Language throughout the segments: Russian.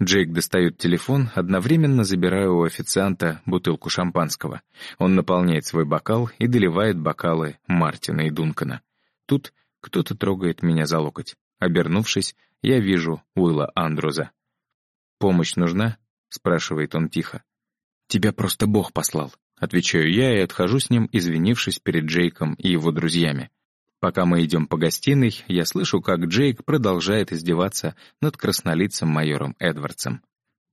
Джейк достает телефон, одновременно забирая у официанта бутылку шампанского. Он наполняет свой бокал и доливает бокалы Мартина и Дункана. Тут кто-то трогает меня за локоть. Обернувшись, я вижу Уилла Андруза. «Помощь нужна?» — спрашивает он тихо. «Тебя просто Бог послал», — отвечаю я и отхожу с ним, извинившись перед Джейком и его друзьями. Пока мы идем по гостиной, я слышу, как Джейк продолжает издеваться над краснолицым майором Эдвардсом.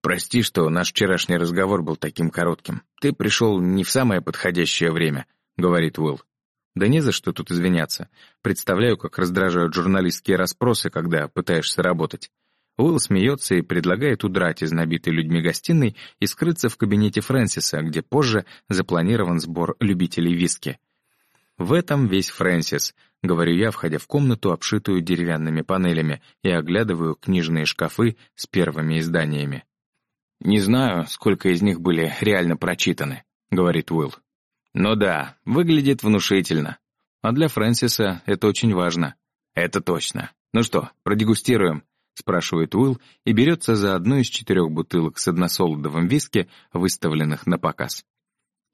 «Прости, что наш вчерашний разговор был таким коротким. Ты пришел не в самое подходящее время», — говорит Уилл. Да не за что тут извиняться. Представляю, как раздражают журналистские расспросы, когда пытаешься работать. Уилл смеется и предлагает удрать из набитой людьми гостиной и скрыться в кабинете Фрэнсиса, где позже запланирован сбор любителей виски. В этом весь Фрэнсис, говорю я, входя в комнату, обшитую деревянными панелями, и оглядываю книжные шкафы с первыми изданиями. «Не знаю, сколько из них были реально прочитаны», — говорит Уилл. «Ну да, выглядит внушительно. А для Фрэнсиса это очень важно». «Это точно. Ну что, продегустируем?» — спрашивает Уилл и берется за одну из четырех бутылок с односолодовым виски, выставленных на показ.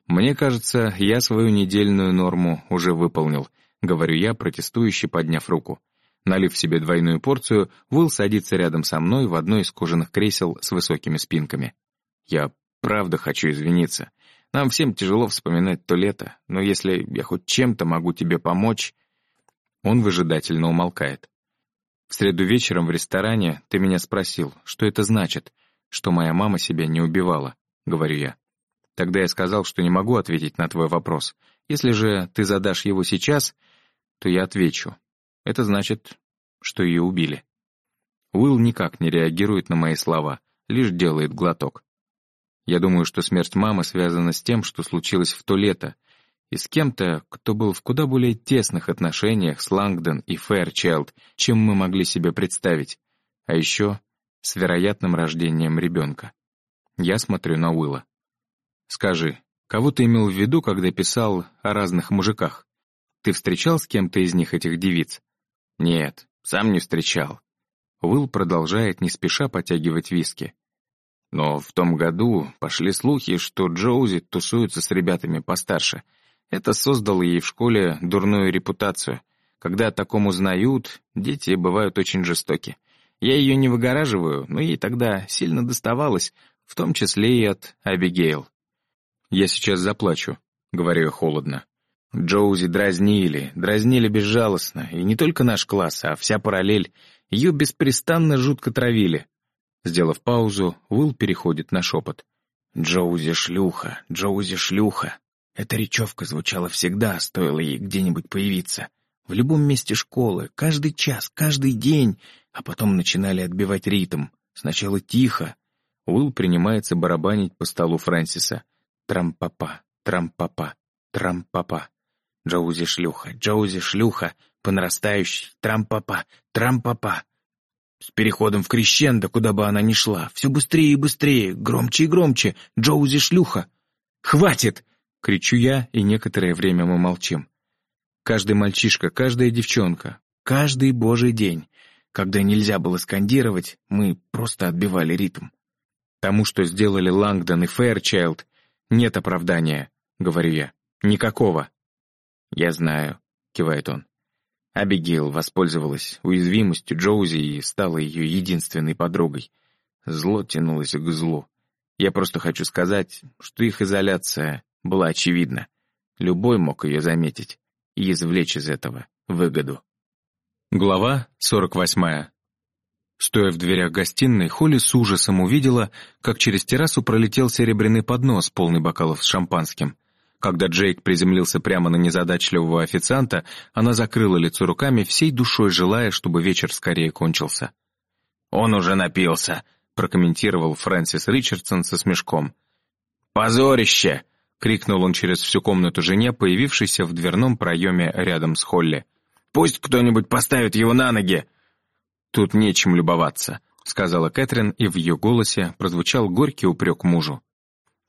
«Мне кажется, я свою недельную норму уже выполнил», — говорю я, протестующе подняв руку. Налив себе двойную порцию, Уилл садится рядом со мной в одно из кожаных кресел с высокими спинками. «Я правда хочу извиниться. Нам всем тяжело вспоминать то лето, но если я хоть чем-то могу тебе помочь...» Он выжидательно умолкает. «В среду вечером в ресторане ты меня спросил, что это значит, что моя мама себя не убивала», — говорю я. Тогда я сказал, что не могу ответить на твой вопрос. Если же ты задашь его сейчас, то я отвечу. Это значит, что ее убили». Уилл никак не реагирует на мои слова, лишь делает глоток. Я думаю, что смерть мамы связана с тем, что случилось в то лето, и с кем-то, кто был в куда более тесных отношениях с Лангдон и Фэрчайлд, чем мы могли себе представить, а еще с вероятным рождением ребенка. Я смотрю на Уилла. Скажи, кого ты имел в виду, когда писал о разных мужиках? Ты встречал с кем-то из них этих девиц? Нет, сам не встречал. Уилл продолжает не спеша потягивать виски. Но в том году пошли слухи, что Джоузи тусуется с ребятами постарше. Это создало ей в школе дурную репутацию. Когда о таком узнают, дети бывают очень жестоки. Я ее не выгораживаю, но ей тогда сильно доставалось, в том числе и от Абигейл. «Я сейчас заплачу», — говорю холодно. Джоузи дразнили, дразнили безжалостно, и не только наш класс, а вся параллель. Ее беспрестанно жутко травили. Сделав паузу, Уилл переходит на шепот. «Джоузи шлюха, Джоузи шлюха». Эта речевка звучала всегда, стоило ей где-нибудь появиться. В любом месте школы, каждый час, каждый день, а потом начинали отбивать ритм. Сначала тихо. Уилл принимается барабанить по столу Фрэнсиса. Трампапа, трампапа, трампапа. Джоузи шлюха, Джоузи шлюха, по нарастающей, трампапа, трампапа. С переходом в крещендо, куда бы она ни шла, все быстрее и быстрее, громче и громче, Джоузи шлюха. «Хватит!» — кричу я, и некоторое время мы молчим. Каждый мальчишка, каждая девчонка, каждый божий день, когда нельзя было скандировать, мы просто отбивали ритм. Тому, что сделали Лангдон и Фэрчайлд, «Нет оправдания», — говорю я. «Никакого». «Я знаю», — кивает он. Абигейл воспользовалась уязвимостью Джоузи и стала ее единственной подругой. Зло тянулось к злу. Я просто хочу сказать, что их изоляция была очевидна. Любой мог ее заметить и извлечь из этого выгоду. Глава сорок восьмая. Стоя в дверях гостиной, Холли с ужасом увидела, как через террасу пролетел серебряный поднос, полный бокалов с шампанским. Когда Джейк приземлился прямо на незадачливого официанта, она закрыла лицо руками, всей душой желая, чтобы вечер скорее кончился. «Он уже напился», — прокомментировал Фрэнсис Ричардсон со смешком. «Позорище!» — крикнул он через всю комнату жене, появившейся в дверном проеме рядом с Холли. «Пусть кто-нибудь поставит его на ноги!» «Тут нечем любоваться», — сказала Кэтрин, и в ее голосе прозвучал горький упрек мужу.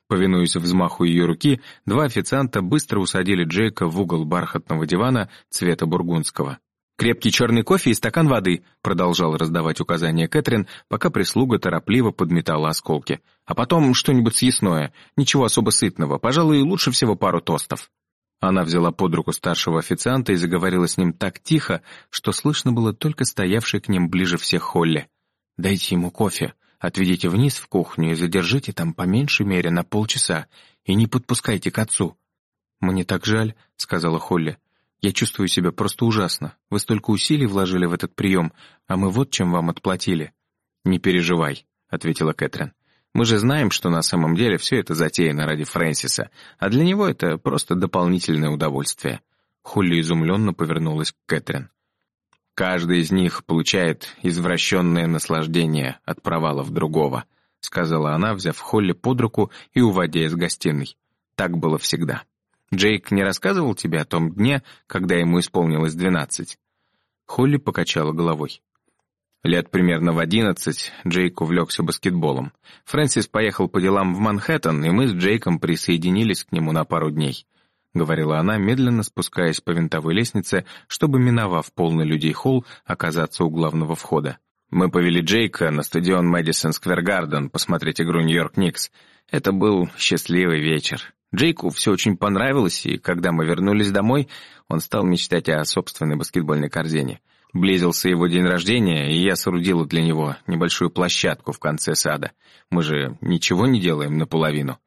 Повинуясь взмаху ее руки, два официанта быстро усадили Джейка в угол бархатного дивана цвета бургундского. «Крепкий черный кофе и стакан воды», — продолжал раздавать указания Кэтрин, пока прислуга торопливо подметала осколки. «А потом что-нибудь съестное, ничего особо сытного, пожалуй, лучше всего пару тостов». Она взяла под руку старшего официанта и заговорила с ним так тихо, что слышно было только стоявший к ним ближе всех Холли. «Дайте ему кофе, отведите вниз в кухню и задержите там по меньшей мере на полчаса, и не подпускайте к отцу». «Мне так жаль», — сказала Холли. Я чувствую себя просто ужасно. Вы столько усилий вложили в этот прием, а мы вот чем вам отплатили». «Не переживай», — ответила Кэтрин. «Мы же знаем, что на самом деле все это затеяно ради Фрэнсиса, а для него это просто дополнительное удовольствие». Холли изумленно повернулась к Кэтрин. «Каждый из них получает извращенное наслаждение от провалов другого», сказала она, взяв Холли под руку и уводя из гостиной. «Так было всегда». Джейк не рассказывал тебе о том дне, когда ему исполнилось двенадцать?» Холли покачала головой. Лет примерно в одиннадцать Джейк увлекся баскетболом. Фрэнсис поехал по делам в Манхэттен, и мы с Джейком присоединились к нему на пару дней. — говорила она, медленно спускаясь по винтовой лестнице, чтобы, миновав полный людей холл, оказаться у главного входа. Мы повели Джейка на стадион Мэдисон Сквер Гарден посмотреть игру Нью-Йорк Никс. Это был счастливый вечер. Джейку все очень понравилось, и когда мы вернулись домой, он стал мечтать о собственной баскетбольной корзине. Близился его день рождения, и я соорудила для него небольшую площадку в конце сада. Мы же ничего не делаем наполовину.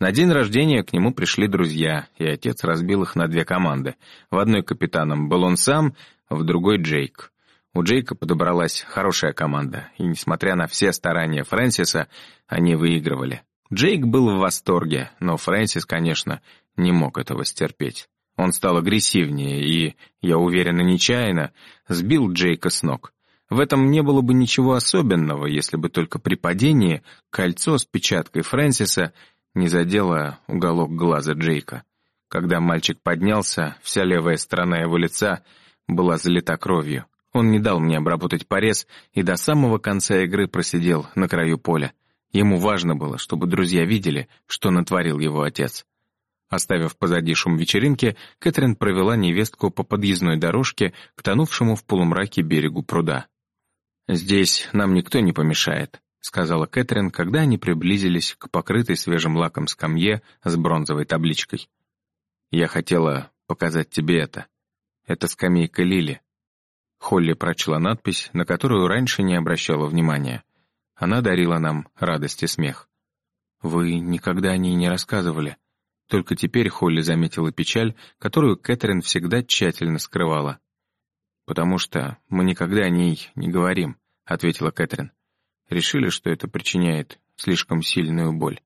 На день рождения к нему пришли друзья, и отец разбил их на две команды. В одной капитаном был он сам, в другой — Джейк. У Джейка подобралась хорошая команда, и, несмотря на все старания Фрэнсиса, они выигрывали. Джейк был в восторге, но Фрэнсис, конечно, не мог этого стерпеть. Он стал агрессивнее и, я уверена, нечаянно, сбил Джейка с ног. В этом не было бы ничего особенного, если бы только при падении кольцо с печаткой Фрэнсиса не задело уголок глаза Джейка. Когда мальчик поднялся, вся левая сторона его лица была залита кровью. Он не дал мне обработать порез и до самого конца игры просидел на краю поля. Ему важно было, чтобы друзья видели, что натворил его отец. Оставив позади шум вечеринки, Кэтрин провела невестку по подъездной дорожке к тонувшему в полумраке берегу пруда. «Здесь нам никто не помешает», — сказала Кэтрин, когда они приблизились к покрытой свежим лаком скамье с бронзовой табличкой. «Я хотела показать тебе это. Это скамейка Лили». Холли прочла надпись, на которую раньше не обращала внимания — она дарила нам радость и смех. Вы никогда о ней не рассказывали. Только теперь Холли заметила печаль, которую Кэтрин всегда тщательно скрывала. «Потому что мы никогда о ней не говорим», — ответила Кэтрин. «Решили, что это причиняет слишком сильную боль».